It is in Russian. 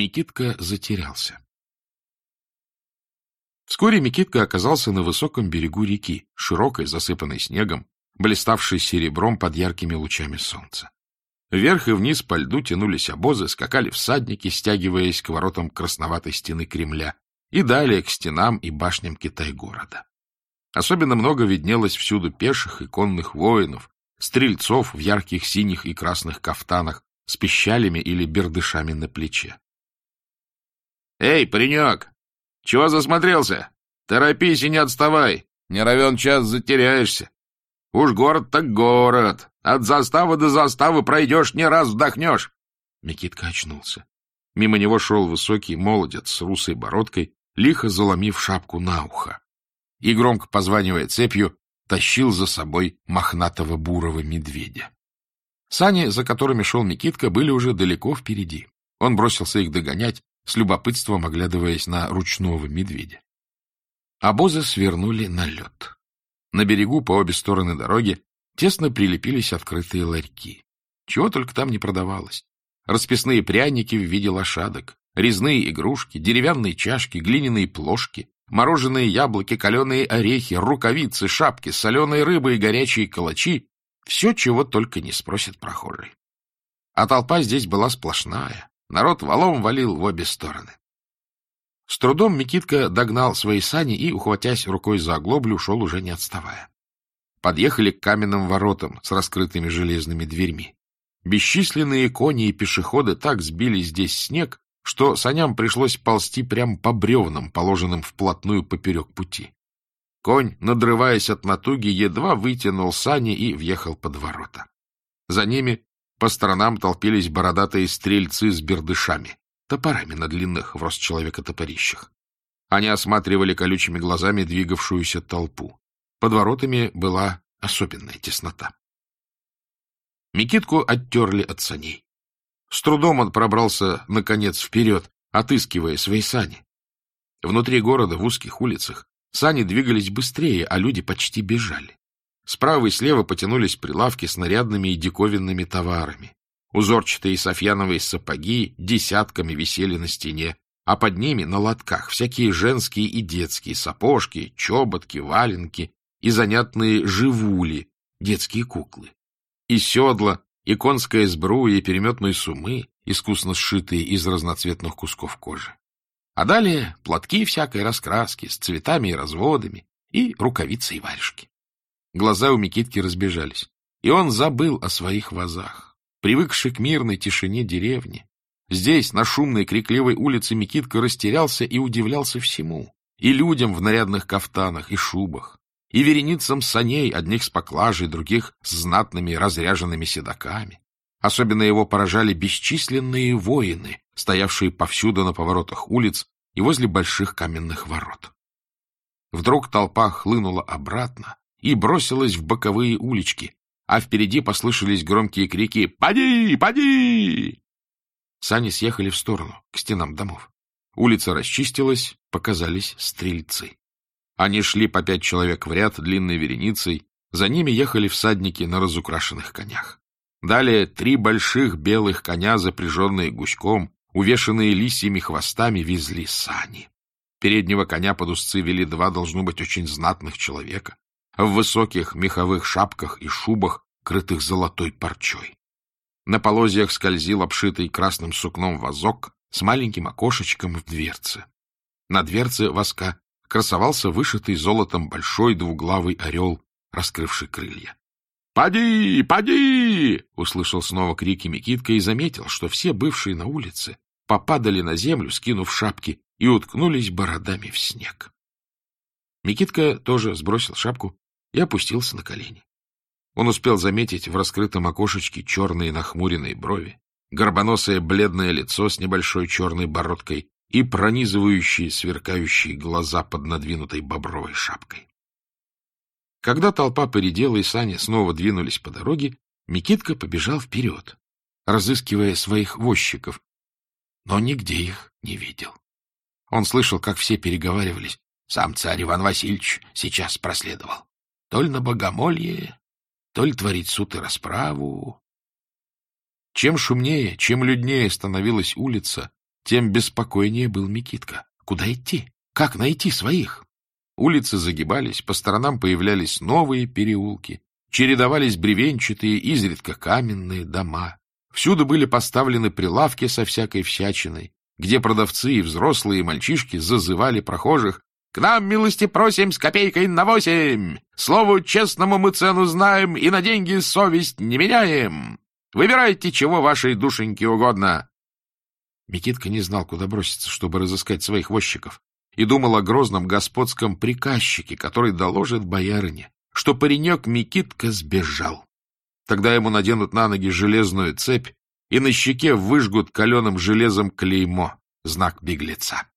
Микитка затерялся. Вскоре Микитка оказался на высоком берегу реки, широкой, засыпанной снегом, блиставшей серебром под яркими лучами солнца. Вверх и вниз по льду тянулись обозы, скакали всадники, стягиваясь к воротам красноватой стены Кремля и далее к стенам и башням Китай-города. Особенно много виднелось всюду пеших и конных воинов, стрельцов в ярких синих и красных кафтанах с пищалями или бердышами на плече. — Эй, паренек, чего засмотрелся? Торопись и не отставай. Не равен час затеряешься. Уж город так город. От заставы до заставы пройдешь, не раз вдохнешь. Микитка очнулся. Мимо него шел высокий молодец с русой бородкой, лихо заломив шапку на ухо. И, громко позванивая цепью, тащил за собой мохнатого бурого медведя. Сани, за которыми шел Микитка, были уже далеко впереди. Он бросился их догонять, с любопытством оглядываясь на ручного медведя. Обозы свернули на лед. На берегу по обе стороны дороги тесно прилепились открытые ларьки. Чего только там не продавалось. Расписные пряники в виде лошадок, резные игрушки, деревянные чашки, глиняные плошки, мороженые яблоки, каленые орехи, рукавицы, шапки, соленые рыбы и горячие калачи — все, чего только не спросит прохожий. А толпа здесь была сплошная, Народ валом валил в обе стороны. С трудом Микитка догнал свои сани и, ухватясь рукой за оглоблю, шел уже не отставая. Подъехали к каменным воротам с раскрытыми железными дверьми. Бесчисленные кони и пешеходы так сбили здесь снег, что саням пришлось ползти прямо по бревнам, положенным вплотную поперек пути. Конь, надрываясь от натуги, едва вытянул сани и въехал под ворота. За ними по сторонам толпились бородатые стрельцы с бердышами, топорами на длинных в рост человека топорищах. Они осматривали колючими глазами двигавшуюся толпу. Под воротами была особенная теснота. Микитку оттерли от саней. С трудом он пробрался, наконец, вперед, отыскивая свои сани. Внутри города, в узких улицах, сани двигались быстрее, а люди почти бежали. Справа и слева потянулись прилавки с нарядными и диковинными товарами. Узорчатые софьяновые сапоги десятками висели на стене, а под ними на лотках всякие женские и детские сапожки, чоботки, валенки и занятные живули, детские куклы. И седла, и конская сбруя, и переметные сумы, искусно сшитые из разноцветных кусков кожи. А далее платки всякой раскраски с цветами и разводами, и рукавицы и варежки. Глаза у Микитки разбежались, и он забыл о своих вазах. Привыкший к мирной тишине деревни, здесь, на шумной крикливой улице, Микитка растерялся и удивлялся всему. И людям в нарядных кафтанах и шубах, и вереницам саней, одних с поклажей, других с знатными разряженными седаками. Особенно его поражали бесчисленные воины, стоявшие повсюду на поворотах улиц и возле больших каменных ворот. Вдруг толпа хлынула обратно, и бросилась в боковые улички, а впереди послышались громкие крики «Поди! Поди!». Сани съехали в сторону, к стенам домов. Улица расчистилась, показались стрельцы. Они шли по пять человек в ряд длинной вереницей, за ними ехали всадники на разукрашенных конях. Далее три больших белых коня, запряженные гуськом, увешанные лисьими хвостами, везли сани. Переднего коня под узцы вели два, должно быть, очень знатных человека в высоких меховых шапках и шубах, крытых золотой парчой. На полозьях скользил обшитый красным сукном вазок с маленьким окошечком в дверце. На дверце воска красовался вышитый золотом большой двуглавый орел, раскрывший крылья. «Поди! Поди!» — услышал снова крики Микитка и заметил, что все бывшие на улице попадали на землю, скинув шапки, и уткнулись бородами в снег. Микитка тоже сбросил шапку и опустился на колени. Он успел заметить в раскрытом окошечке черные нахмуренные брови, горбоносое бледное лицо с небольшой черной бородкой и пронизывающие сверкающие глаза под надвинутой бобровой шапкой. Когда толпа поредела и сани снова двинулись по дороге, Микитка побежал вперед, разыскивая своих возчиков, но нигде их не видел. Он слышал, как все переговаривались. Сам царь Иван Васильевич сейчас проследовал. То ли на богомолье, то ли творить суд и расправу. Чем шумнее, чем люднее становилась улица, тем беспокойнее был Микитка. Куда идти? Как найти своих? Улицы загибались, по сторонам появлялись новые переулки, чередовались бревенчатые, изредка каменные дома. Всюду были поставлены прилавки со всякой всячиной, где продавцы и взрослые мальчишки зазывали прохожих «К нам, милости просим, с копейкой на восемь! Слову честному мы цену знаем и на деньги совесть не меняем! Выбирайте, чего вашей душеньке угодно!» Микитка не знал, куда броситься, чтобы разыскать своих возчиков, и думал о грозном господском приказчике, который доложит боярине, что паренек Микитка сбежал. Тогда ему наденут на ноги железную цепь и на щеке выжгут каленым железом клеймо, знак беглеца.